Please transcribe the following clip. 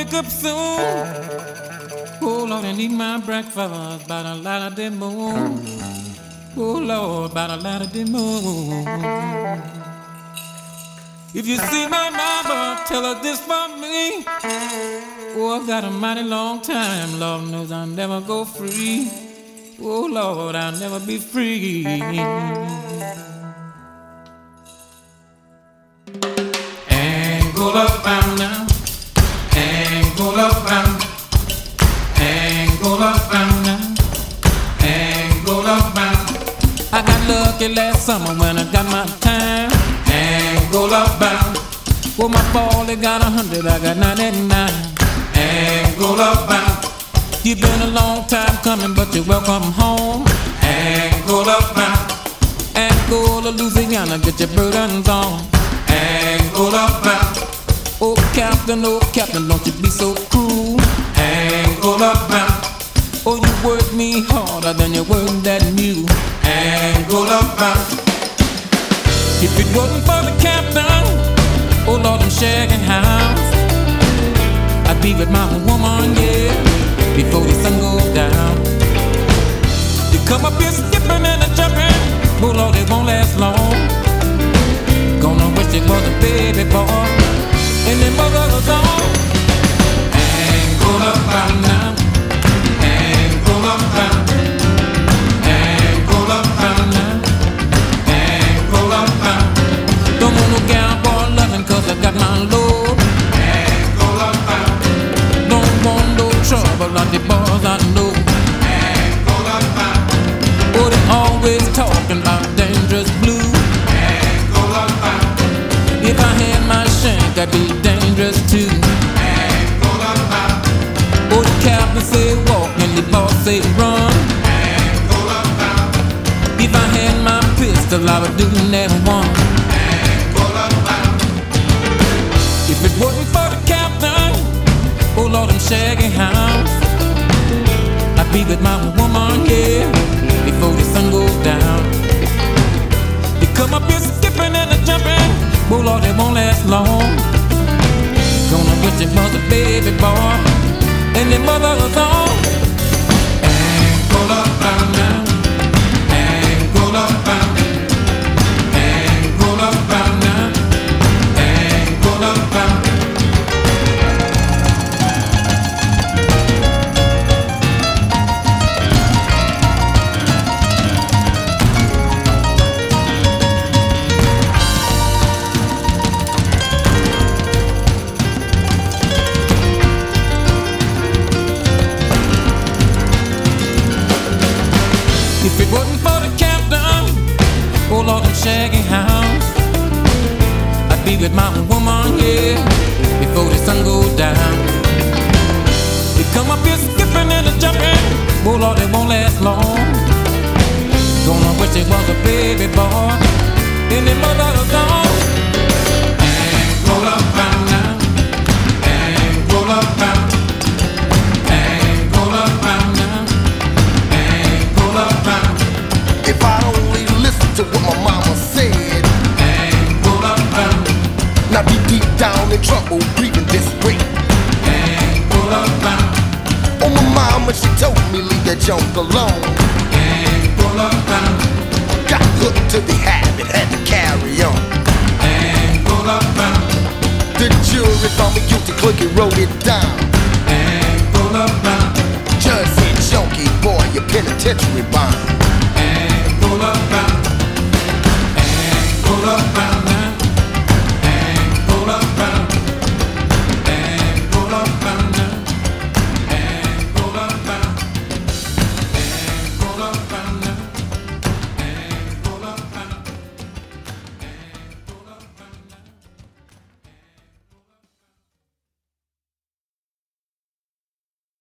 wake up soon. Oh Lord, I need my breakfast by the light of the moon. Oh Lord, by the light of the moon. If you see my mama, tell her this for me. Oh, I've got a mighty long time. Lord knows I'll never go free. Oh Lord, I'll never be free. Lucky last summer when I got my time. Angola bound. Well, my ball they got a hundred, I got 99. Angola bound. You've been a long time coming, but you're welcome home. Angola bound. Angola, Louisiana, get your burdens on. Angola bound. Oh, Captain, oh, Captain, don't you be so cruel. Angola bound. Oh, you work me harder than you work that mule. Angola bound. If it wasn't for the captain, oh Lord, I'm shaking house. I'd be with my woman, yeah, talking about dangerous blue. Angola bound. If I had my shank, I'd be dangerous too. Oh, the captain say walk and the boss say run. If I had my pistol, I would do that one. If it wasn't for the captain, oh Lord, I'm shaking house. I'd be with my woman, yeah, You come up skipping and a jumping, oh Lord, it won't last long. Gonna it was a baby boy, and the mother was on. If for the captain, oh Lord, I'm shaking house. I'd be with my woman, yeah, before the sun goes down. You come up here skipping and jumping, oh Lord, it won't last long. Gonna wish it was a baby boy, the mother was trouble, breathing this way. Angola bound, Oh, my mama, she told me leave that junk alone. Angola bound, Got hooked to the habit, had to carry on. Angola bound, The jury found me guilty, clerk and wrote it down. Angola bound, Judge said, junkie boy, your penitentiary bond.